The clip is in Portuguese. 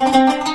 Música